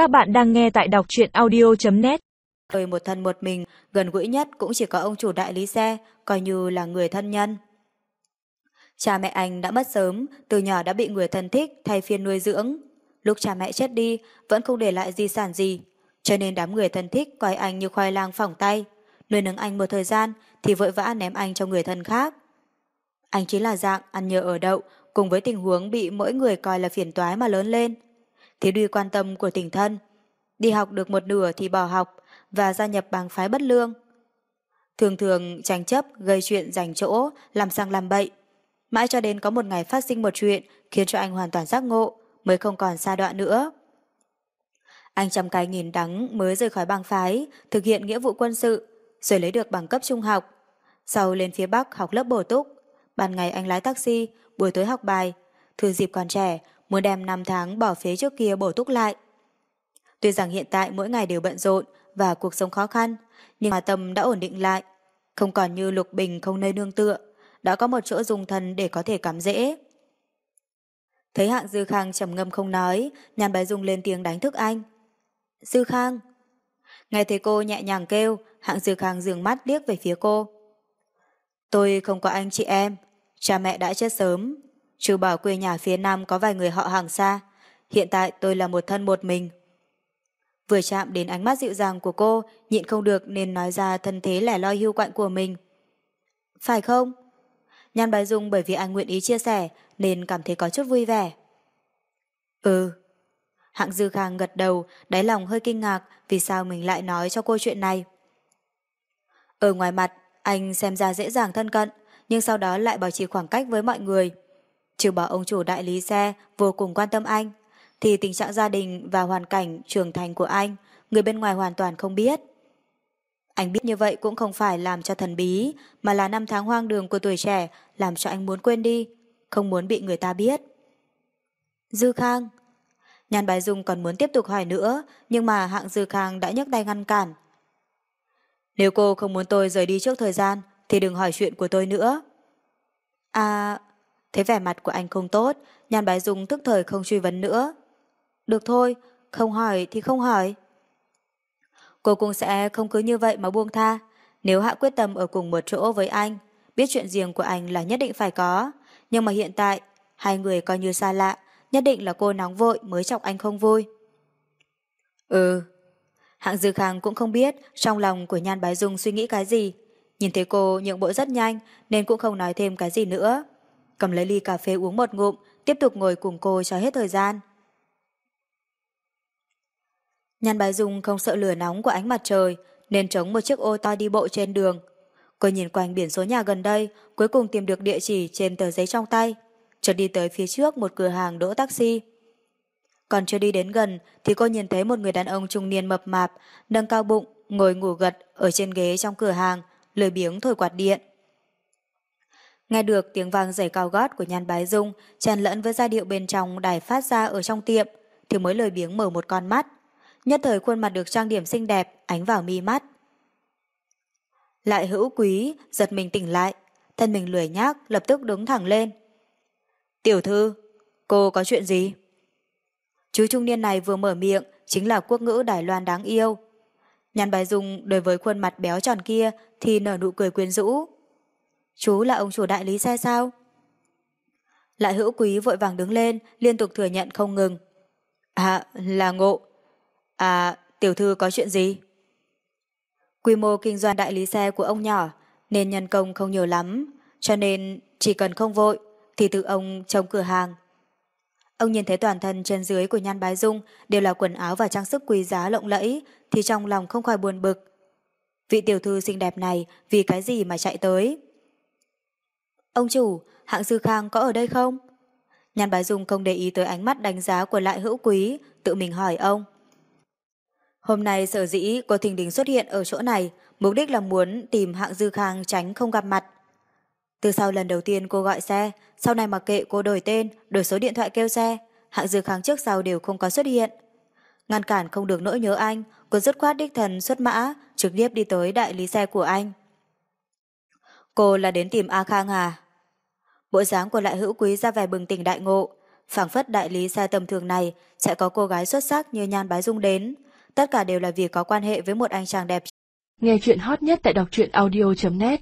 Các bạn đang nghe tại đọc truyện audio.net tôi một thân một mình, gần gũi nhất cũng chỉ có ông chủ đại lý xe, coi như là người thân nhân. Cha mẹ anh đã mất sớm, từ nhỏ đã bị người thân thích thay phiên nuôi dưỡng. Lúc cha mẹ chết đi, vẫn không để lại di sản gì, cho nên đám người thân thích coi anh như khoai lang phỏng tay. Nuôi nấng anh một thời gian thì vội vã ném anh cho người thân khác. Anh chính là dạng ăn nhờ ở đậu, cùng với tình huống bị mỗi người coi là phiền toái mà lớn lên. Thiếu đi quan tâm của tình thân. Đi học được một nửa thì bỏ học và gia nhập bang phái bất lương. Thường thường tranh chấp gây chuyện giành chỗ, làm sang làm bậy. Mãi cho đến có một ngày phát sinh một chuyện khiến cho anh hoàn toàn giác ngộ, mới không còn xa đoạn nữa. Anh trăm cái nghìn đắng mới rời khỏi bang phái, thực hiện nghĩa vụ quân sự, rồi lấy được bằng cấp trung học. Sau lên phía Bắc học lớp bổ túc, ban ngày anh lái taxi, buổi tối học bài. thường dịp còn trẻ, muốn đem 5 tháng bỏ phế trước kia bổ túc lại. Tuy rằng hiện tại mỗi ngày đều bận rộn và cuộc sống khó khăn, nhưng mà tâm đã ổn định lại, không còn như lục bình không nơi nương tựa, đã có một chỗ dùng thân để có thể cắm dễ. Thấy hạng Dư Khang trầm ngâm không nói, nhàn bái dung lên tiếng đánh thức anh. Dư Khang! Nghe thấy cô nhẹ nhàng kêu, hạng Dư Khang dường mắt liếc về phía cô. Tôi không có anh chị em, cha mẹ đã chết sớm, trừ bảo quê nhà phía Nam có vài người họ hàng xa. Hiện tại tôi là một thân một mình. Vừa chạm đến ánh mắt dịu dàng của cô, nhịn không được nên nói ra thân thế lẻ loi hưu quạnh của mình. Phải không? Nhan Bài Dung bởi vì anh nguyện ý chia sẻ nên cảm thấy có chút vui vẻ. Ừ. Hạng Dư Khang gật đầu, đáy lòng hơi kinh ngạc vì sao mình lại nói cho cô chuyện này. Ở ngoài mặt, anh xem ra dễ dàng thân cận, nhưng sau đó lại bảo trì khoảng cách với mọi người. Trừ bỏ ông chủ đại lý xe vô cùng quan tâm anh, thì tình trạng gia đình và hoàn cảnh trưởng thành của anh, người bên ngoài hoàn toàn không biết. Anh biết như vậy cũng không phải làm cho thần bí, mà là năm tháng hoang đường của tuổi trẻ làm cho anh muốn quên đi, không muốn bị người ta biết. Dư Khang Nhàn Bài Dung còn muốn tiếp tục hỏi nữa, nhưng mà hạng Dư Khang đã nhấc tay ngăn cản. Nếu cô không muốn tôi rời đi trước thời gian, thì đừng hỏi chuyện của tôi nữa. À, thấy vẻ mặt của anh không tốt, nhàn bái dung tức thời không truy vấn nữa. Được thôi, không hỏi thì không hỏi. Cô cũng sẽ không cứ như vậy mà buông tha. Nếu hạ quyết tâm ở cùng một chỗ với anh, biết chuyện riêng của anh là nhất định phải có. Nhưng mà hiện tại, hai người coi như xa lạ, nhất định là cô nóng vội mới chọc anh không vui. Ừ, Hạng Dư Khang cũng không biết trong lòng của Nhan Bái Dung suy nghĩ cái gì. Nhìn thấy cô nhượng bộ rất nhanh nên cũng không nói thêm cái gì nữa. Cầm lấy ly cà phê uống một ngụm, tiếp tục ngồi cùng cô cho hết thời gian. Nhan Bái Dung không sợ lửa nóng của ánh mặt trời nên chống một chiếc ô to đi bộ trên đường. Cô nhìn quanh biển số nhà gần đây cuối cùng tìm được địa chỉ trên tờ giấy trong tay. Chợt đi tới phía trước một cửa hàng đỗ taxi. Còn chưa đi đến gần thì cô nhìn thấy một người đàn ông trung niên mập mạp, nâng cao bụng, ngồi ngủ gật ở trên ghế trong cửa hàng, lười biếng thổi quạt điện. Nghe được tiếng vang giày cao gót của nhan bái dung tràn lẫn với giai điệu bên trong đài phát ra ở trong tiệm thì mới lời biếng mở một con mắt. Nhất thời khuôn mặt được trang điểm xinh đẹp ánh vào mi mắt. Lại hữu quý, giật mình tỉnh lại, thân mình lười nhác lập tức đứng thẳng lên. Tiểu thư, cô có chuyện gì? Chú trung niên này vừa mở miệng chính là quốc ngữ Đài Loan đáng yêu. Nhàn bài dung đối với khuôn mặt béo tròn kia thì nở nụ cười quyến rũ. Chú là ông chủ đại lý xe sao? Lại hữu quý vội vàng đứng lên, liên tục thừa nhận không ngừng. À, là ngộ. À, tiểu thư có chuyện gì? Quy mô kinh doanh đại lý xe của ông nhỏ, nên nhân công không nhiều lắm, cho nên chỉ cần không vội, thì tự ông trông cửa hàng. Ông nhìn thấy toàn thân trên dưới của Nhan Bái Dung đều là quần áo và trang sức quý giá lộng lẫy, thì trong lòng không khỏi buồn bực. Vị tiểu thư xinh đẹp này vì cái gì mà chạy tới? Ông chủ, hạng Dư Khang có ở đây không? Nhan Bái Dung không để ý tới ánh mắt đánh giá của lại hữu quý, tự mình hỏi ông. Hôm nay sở dĩ cô thình đình xuất hiện ở chỗ này, mục đích là muốn tìm hạng Dư Khang tránh không gặp mặt. Từ sau lần đầu tiên cô gọi xe, sau này mặc kệ cô đổi tên, đổi số điện thoại kêu xe, hạng dư khang trước sau đều không có xuất hiện. Ngăn cản không được nỗi nhớ anh, cô dứt khoát đích thần xuất mã, trực tiếp đi tới đại lý xe của anh. Cô là đến tìm A Khang à? Bộ dáng của lại hữu quý ra vẻ bừng tỉnh đại ngộ, phảng phất đại lý sai tầm thường này sẽ có cô gái xuất sắc như Nhan Bái Dung đến. Tất cả đều là vì có quan hệ với một anh chàng đẹp. Nghe chuyện hot nhất tại đọc truyện audio.net